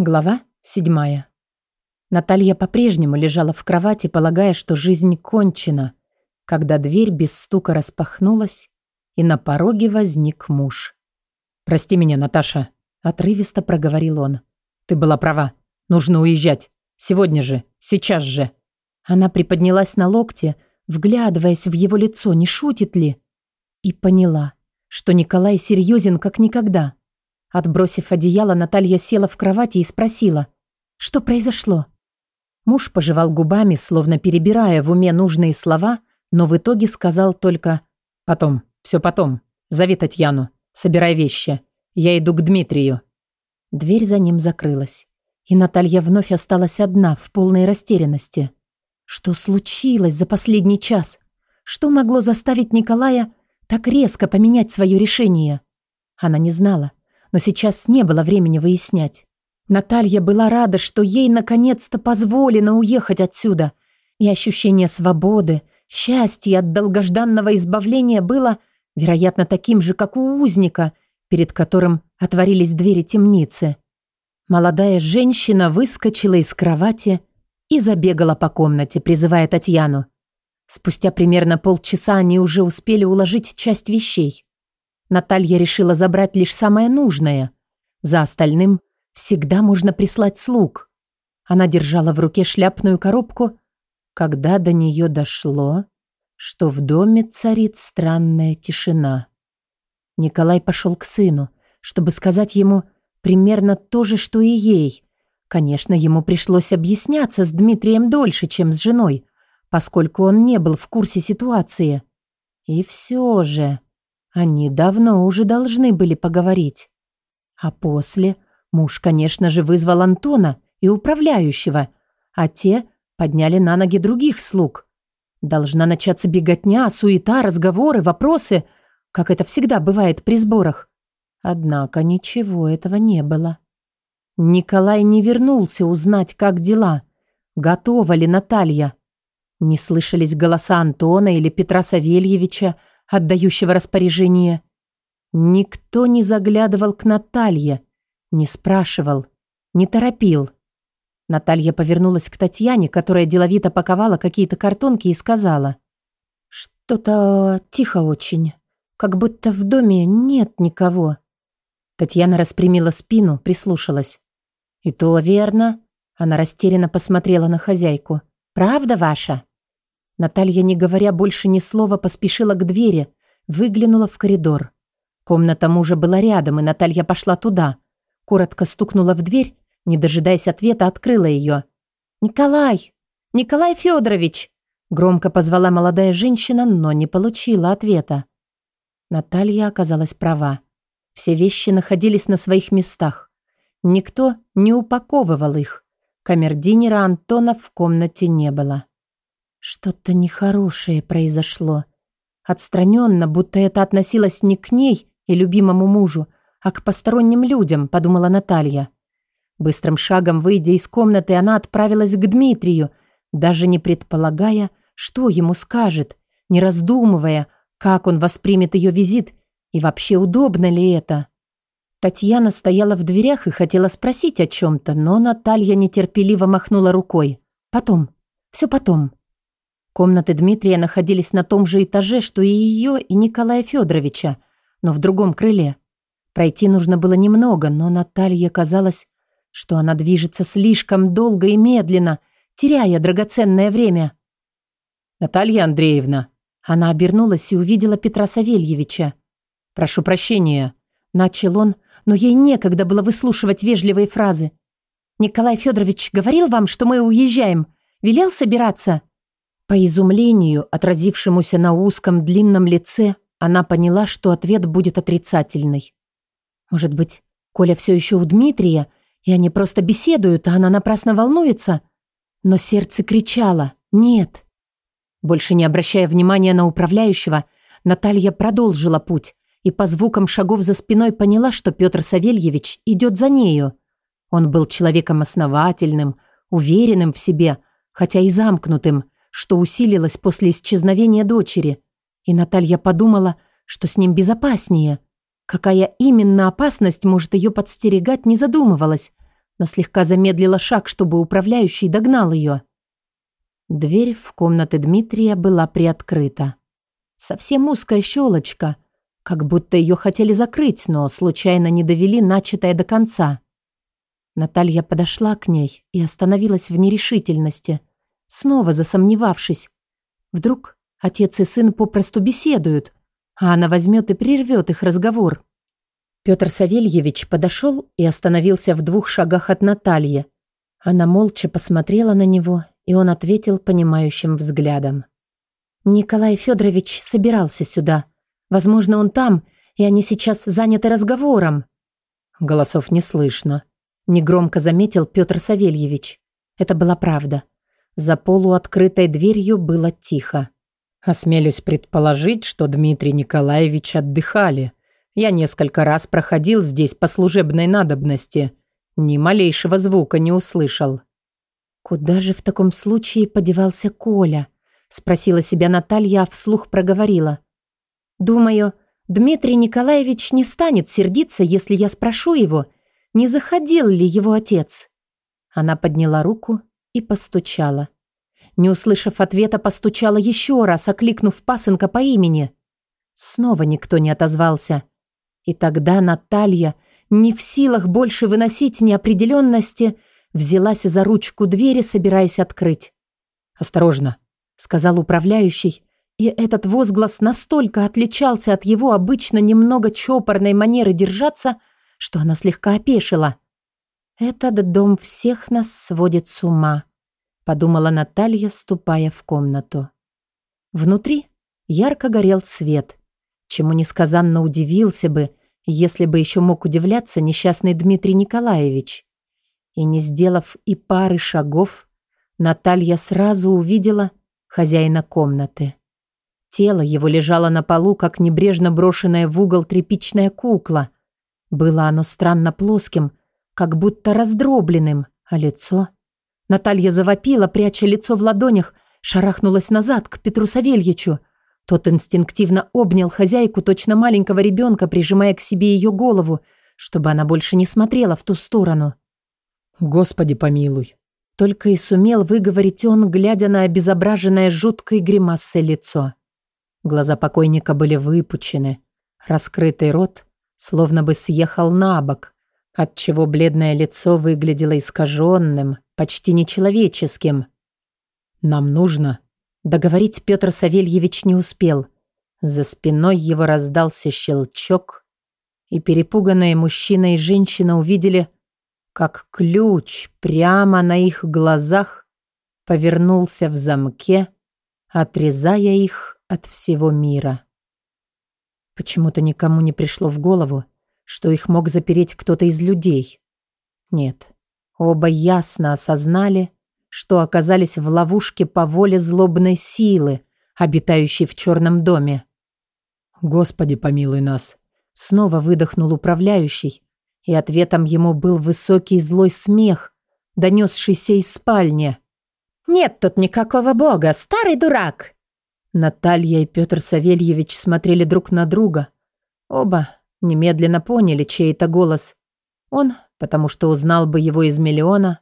Глава седьмая. Наталья по-прежнему лежала в кровати, полагая, что жизнь кончена, когда дверь без стука распахнулась, и на пороге возник муж. «Прости меня, Наташа», — отрывисто проговорил он. «Ты была права. Нужно уезжать. Сегодня же. Сейчас же». Она приподнялась на локте, вглядываясь в его лицо, не шутит ли, и поняла, что Николай серьезен как никогда. Отбросив одеяло, Наталья села в кровати и спросила, что произошло. Муж пожевал губами, словно перебирая в уме нужные слова, но в итоге сказал только «Потом, все потом. Зови Татьяну. Собирай вещи. Я иду к Дмитрию». Дверь за ним закрылась, и Наталья вновь осталась одна, в полной растерянности. Что случилось за последний час? Что могло заставить Николая так резко поменять свое решение? Она не знала но сейчас не было времени выяснять. Наталья была рада, что ей наконец-то позволено уехать отсюда, и ощущение свободы, счастья от долгожданного избавления было, вероятно, таким же, как у узника, перед которым отворились двери темницы. Молодая женщина выскочила из кровати и забегала по комнате, призывая Татьяну. Спустя примерно полчаса они уже успели уложить часть вещей. Наталья решила забрать лишь самое нужное. За остальным всегда можно прислать слуг. Она держала в руке шляпную коробку, когда до нее дошло, что в доме царит странная тишина. Николай пошел к сыну, чтобы сказать ему примерно то же, что и ей. Конечно, ему пришлось объясняться с Дмитрием дольше, чем с женой, поскольку он не был в курсе ситуации. И все же... Они давно уже должны были поговорить. А после муж, конечно же, вызвал Антона и управляющего, а те подняли на ноги других слуг. Должна начаться беготня, суета, разговоры, вопросы, как это всегда бывает при сборах. Однако ничего этого не было. Николай не вернулся узнать, как дела. Готова ли Наталья? Не слышались голоса Антона или Петра Савельевича, отдающего распоряжение. Никто не заглядывал к Наталье, не спрашивал, не торопил. Наталья повернулась к Татьяне, которая деловито паковала какие-то картонки и сказала. «Что-то тихо очень, как будто в доме нет никого». Татьяна распрямила спину, прислушалась. «И то верно». Она растерянно посмотрела на хозяйку. «Правда ваша?» Наталья, не говоря больше ни слова, поспешила к двери, выглянула в коридор. Комната мужа была рядом, и Наталья пошла туда. Коротко стукнула в дверь, не дожидаясь ответа, открыла ее. «Николай! Николай Федорович!» Громко позвала молодая женщина, но не получила ответа. Наталья оказалась права. Все вещи находились на своих местах. Никто не упаковывал их. Камердинера Антона в комнате не было. Что-то нехорошее произошло. Отстраненно, будто это относилось не к ней и любимому мужу, а к посторонним людям, подумала Наталья. Быстрым шагом, выйдя из комнаты, она отправилась к Дмитрию, даже не предполагая, что ему скажет, не раздумывая, как он воспримет ее визит и вообще удобно ли это. Татьяна стояла в дверях и хотела спросить о чем-то, но Наталья нетерпеливо махнула рукой. «Потом. Все потом. Комнаты Дмитрия находились на том же этаже, что и ее, и Николая Федоровича, но в другом крыле. Пройти нужно было немного, но Наталье казалось, что она движется слишком долго и медленно, теряя драгоценное время. «Наталья Андреевна!» Она обернулась и увидела Петра Савельевича. «Прошу прощения», — начал он, но ей некогда было выслушивать вежливые фразы. «Николай Федорович говорил вам, что мы уезжаем? Велел собираться?» По изумлению, отразившемуся на узком длинном лице, она поняла, что ответ будет отрицательный. Может быть, Коля все еще у Дмитрия, и они просто беседуют, а она напрасно волнуется? Но сердце кричало «нет». Больше не обращая внимания на управляющего, Наталья продолжила путь и по звукам шагов за спиной поняла, что Петр Савельевич идет за нею. Он был человеком основательным, уверенным в себе, хотя и замкнутым, что усилилось после исчезновения дочери. И Наталья подумала, что с ним безопаснее. Какая именно опасность может ее подстерегать, не задумывалась. но слегка замедлила шаг, чтобы управляющий догнал ее. Дверь в комнаты Дмитрия была приоткрыта. Совсем узкая щелочка, как будто ее хотели закрыть, но случайно не довели начатое до конца. Наталья подошла к ней и остановилась в нерешительности, снова засомневавшись. Вдруг отец и сын попросту беседуют, а она возьмет и прервет их разговор. Петр Савельевич подошел и остановился в двух шагах от Натальи. Она молча посмотрела на него, и он ответил понимающим взглядом. «Николай Федорович собирался сюда. Возможно, он там, и они сейчас заняты разговором». Голосов не слышно. Негромко заметил Петр Савельевич. Это была правда. За полуоткрытой дверью было тихо. Осмелюсь предположить, что Дмитрий Николаевич отдыхали. Я несколько раз проходил здесь по служебной надобности. Ни малейшего звука не услышал. «Куда же в таком случае подевался Коля?» Спросила себя Наталья, а вслух проговорила. «Думаю, Дмитрий Николаевич не станет сердиться, если я спрошу его, не заходил ли его отец». Она подняла руку и постучала. Не услышав ответа, постучала еще раз, окликнув пасынка по имени. Снова никто не отозвался. И тогда Наталья, не в силах больше выносить неопределенности, взялась за ручку двери, собираясь открыть. «Осторожно», — сказал управляющий, и этот возглас настолько отличался от его обычно немного чопорной манеры держаться, что она слегка опешила. «Этот дом всех нас сводит с ума», — подумала Наталья, ступая в комнату. Внутри ярко горел свет, чему несказанно удивился бы, если бы еще мог удивляться несчастный Дмитрий Николаевич. И не сделав и пары шагов, Наталья сразу увидела хозяина комнаты. Тело его лежало на полу, как небрежно брошенная в угол тряпичная кукла. Было оно странно плоским, как будто раздробленным, а лицо... Наталья завопила, пряча лицо в ладонях, шарахнулась назад к Петру Савельичу. Тот инстинктивно обнял хозяйку точно маленького ребенка, прижимая к себе ее голову, чтобы она больше не смотрела в ту сторону. «Господи помилуй!» Только и сумел выговорить он, глядя на обезображенное жуткой гримасой лицо. Глаза покойника были выпучены, раскрытый рот словно бы съехал на бок, отчего бледное лицо выглядело искаженным, почти нечеловеческим. «Нам нужно...» Договорить Петр Савельевич не успел. За спиной его раздался щелчок, и перепуганные мужчина и женщина увидели, как ключ прямо на их глазах повернулся в замке, отрезая их от всего мира. Почему-то никому не пришло в голову, что их мог запереть кто-то из людей. Нет, оба ясно осознали, что оказались в ловушке по воле злобной силы, обитающей в черном доме. «Господи, помилуй нас!» Снова выдохнул управляющий, и ответом ему был высокий злой смех, донесшийся из спальни. «Нет тут никакого бога, старый дурак!» Наталья и Петр Савельевич смотрели друг на друга. Оба Немедленно поняли, чей это голос. Он, потому что узнал бы его из миллиона.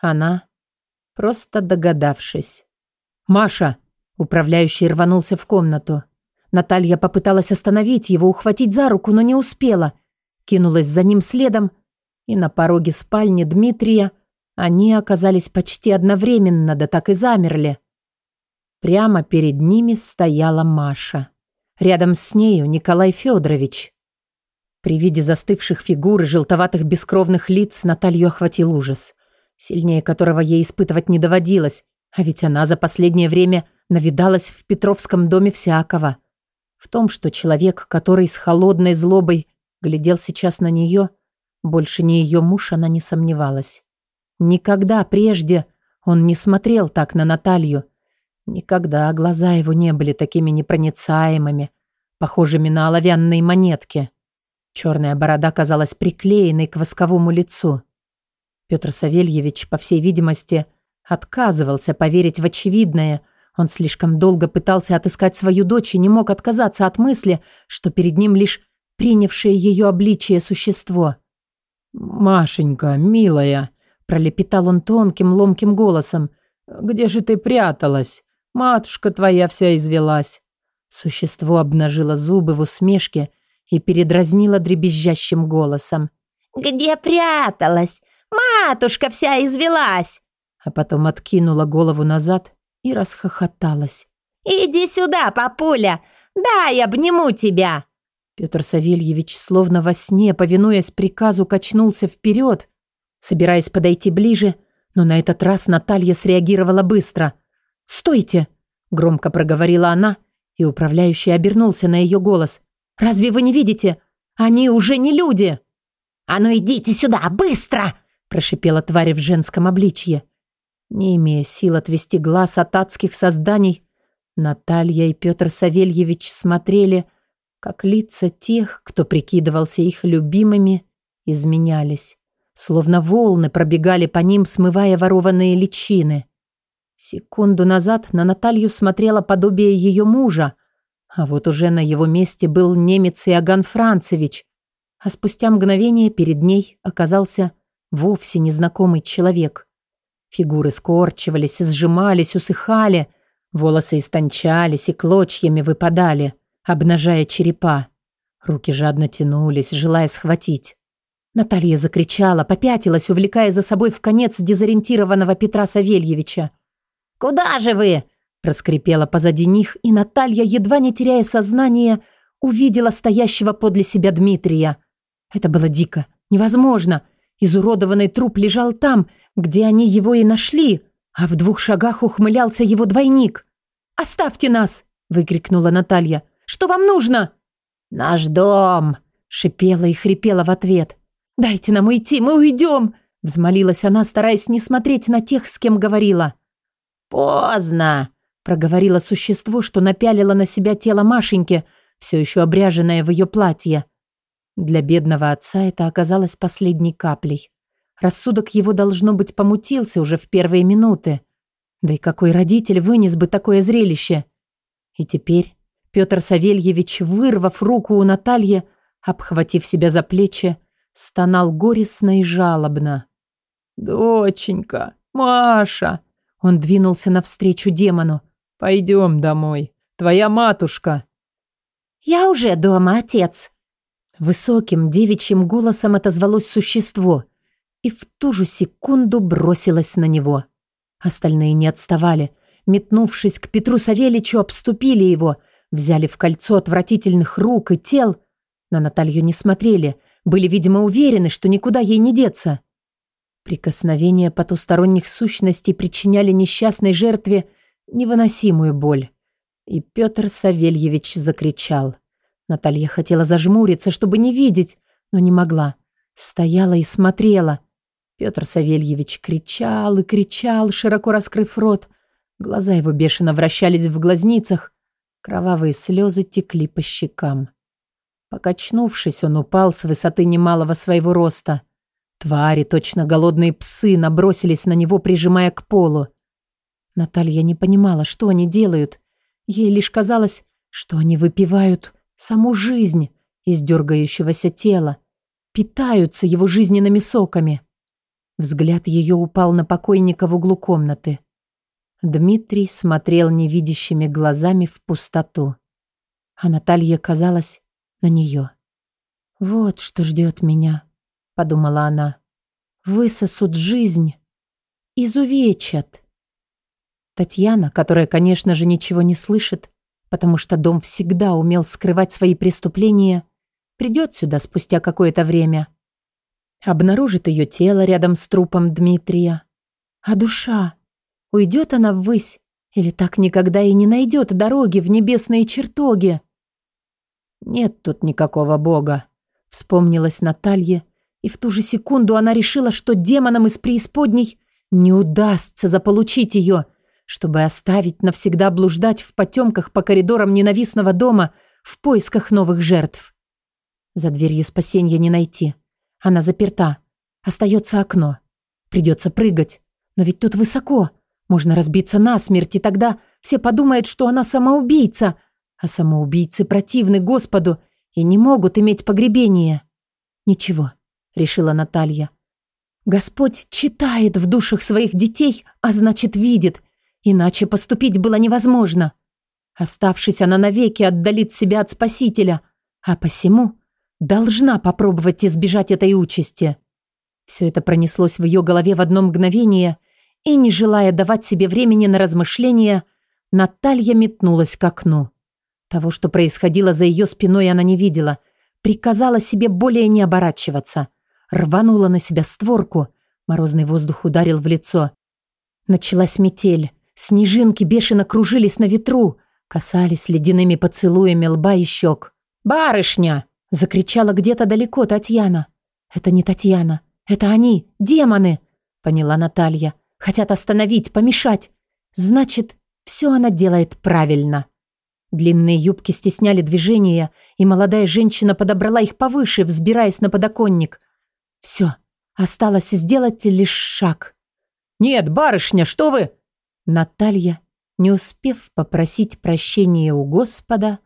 Она, просто догадавшись. «Маша!» Управляющий рванулся в комнату. Наталья попыталась остановить его, ухватить за руку, но не успела. Кинулась за ним следом, и на пороге спальни Дмитрия они оказались почти одновременно, да так и замерли. Прямо перед ними стояла Маша. Рядом с нею Николай Федорович. При виде застывших фигур и желтоватых бескровных лиц Наталью охватил ужас, сильнее которого ей испытывать не доводилось, а ведь она за последнее время навидалась в Петровском доме всякого. В том, что человек, который с холодной злобой глядел сейчас на нее, больше не ее муж, она не сомневалась. Никогда прежде он не смотрел так на Наталью. Никогда глаза его не были такими непроницаемыми, похожими на оловянные монетки. Черная борода казалась приклеенной к восковому лицу. Петр Савельевич, по всей видимости, отказывался поверить в очевидное. Он слишком долго пытался отыскать свою дочь и не мог отказаться от мысли, что перед ним лишь принявшее ее обличие существо. «Машенька, милая», Пролепетал он тонким, ломким голосом. «Где же ты пряталась? Матушка твоя вся извелась». Существо обнажило зубы в усмешке и передразнило дребезжащим голосом. «Где пряталась? Матушка вся извелась!» А потом откинула голову назад и расхохоталась. «Иди сюда, папуля! Дай обниму тебя!» Петр Савельевич, словно во сне, повинуясь приказу, качнулся вперед, собираясь подойти ближе, но на этот раз Наталья среагировала быстро. «Стойте!» – громко проговорила она, и управляющий обернулся на ее голос. «Разве вы не видите? Они уже не люди!» «А ну идите сюда, быстро!» – прошипела тварь в женском обличье. Не имея сил отвести глаз от адских созданий, Наталья и Петр Савельевич смотрели, как лица тех, кто прикидывался их любимыми, изменялись. Словно волны пробегали по ним, смывая ворованные личины. Секунду назад на Наталью смотрело подобие ее мужа, а вот уже на его месте был немец Иоганн Францевич, а спустя мгновение перед ней оказался вовсе незнакомый человек. Фигуры скорчивались, сжимались, усыхали, волосы истончались и клочьями выпадали, обнажая черепа. Руки жадно тянулись, желая схватить. Наталья закричала, попятилась, увлекая за собой в конец дезориентированного Петра Савельевича. «Куда же вы?» – проскрипела позади них, и Наталья, едва не теряя сознание, увидела стоящего подле себя Дмитрия. Это было дико, невозможно. Изуродованный труп лежал там, где они его и нашли, а в двух шагах ухмылялся его двойник. «Оставьте нас!» – выкрикнула Наталья. «Что вам нужно?» «Наш дом!» – шипела и хрипела в ответ – «Дайте нам уйти, мы уйдем!» Взмолилась она, стараясь не смотреть на тех, с кем говорила. «Поздно!» Проговорило существо, что напялило на себя тело Машеньки, все еще обряженное в ее платье. Для бедного отца это оказалось последней каплей. Рассудок его, должно быть, помутился уже в первые минуты. Да и какой родитель вынес бы такое зрелище? И теперь Петр Савельевич, вырвав руку у Натальи, обхватив себя за плечи, Стонал горестно и жалобно. «Доченька, Маша!» Он двинулся навстречу демону. «Пойдем домой. Твоя матушка». «Я уже дома, отец». Высоким девичьим голосом отозвалось существо и в ту же секунду бросилось на него. Остальные не отставали. Метнувшись к Петру Савельичу, обступили его, взяли в кольцо отвратительных рук и тел. На Наталью не смотрели, были, видимо, уверены, что никуда ей не деться. Прикосновения потусторонних сущностей причиняли несчастной жертве невыносимую боль. И Петр Савельевич закричал. Наталья хотела зажмуриться, чтобы не видеть, но не могла. Стояла и смотрела. Петр Савельевич кричал и кричал, широко раскрыв рот. Глаза его бешено вращались в глазницах. Кровавые слезы текли по щекам. Покачнувшись, он упал с высоты немалого своего роста. Твари, точно голодные псы, набросились на него, прижимая к полу. Наталья не понимала, что они делают. Ей лишь казалось, что они выпивают саму жизнь из дергающегося тела, питаются его жизненными соками. Взгляд ее упал на покойника в углу комнаты. Дмитрий смотрел невидящими глазами в пустоту. А Наталье казалось, на нее. «Вот что ждет меня», — подумала она. «Высосут жизнь, изувечат». Татьяна, которая, конечно же, ничего не слышит, потому что дом всегда умел скрывать свои преступления, придет сюда спустя какое-то время. Обнаружит ее тело рядом с трупом Дмитрия. А душа? Уйдет она ввысь или так никогда и не найдет дороги в небесные чертоги? «Нет тут никакого бога», — вспомнилась Наталья, и в ту же секунду она решила, что демонам из преисподней не удастся заполучить ее, чтобы оставить навсегда блуждать в потемках по коридорам ненавистного дома в поисках новых жертв. За дверью спасения не найти. Она заперта. Остается окно. Придется прыгать. Но ведь тут высоко. Можно разбиться насмерть, и тогда все подумают, что она самоубийца, а самоубийцы противны Господу и не могут иметь погребения. Ничего, решила Наталья. Господь читает в душах своих детей, а значит видит. Иначе поступить было невозможно. Оставшись, она навеки отдалит себя от Спасителя, а посему должна попробовать избежать этой участи. Все это пронеслось в ее голове в одно мгновение, и, не желая давать себе времени на размышления, Наталья метнулась к окну. Того, что происходило за ее спиной, она не видела. Приказала себе более не оборачиваться. Рванула на себя створку. Морозный воздух ударил в лицо. Началась метель. Снежинки бешено кружились на ветру, касались ледяными поцелуями лба и щек. «Барышня!» — закричала где-то далеко Татьяна. «Это не Татьяна. Это они, демоны!» — поняла Наталья. «Хотят остановить, помешать. Значит, все она делает правильно». Длинные юбки стесняли движения, и молодая женщина подобрала их повыше, взбираясь на подоконник. Все, осталось сделать лишь шаг. «Нет, барышня, что вы?» Наталья, не успев попросить прощения у Господа,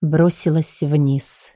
бросилась вниз.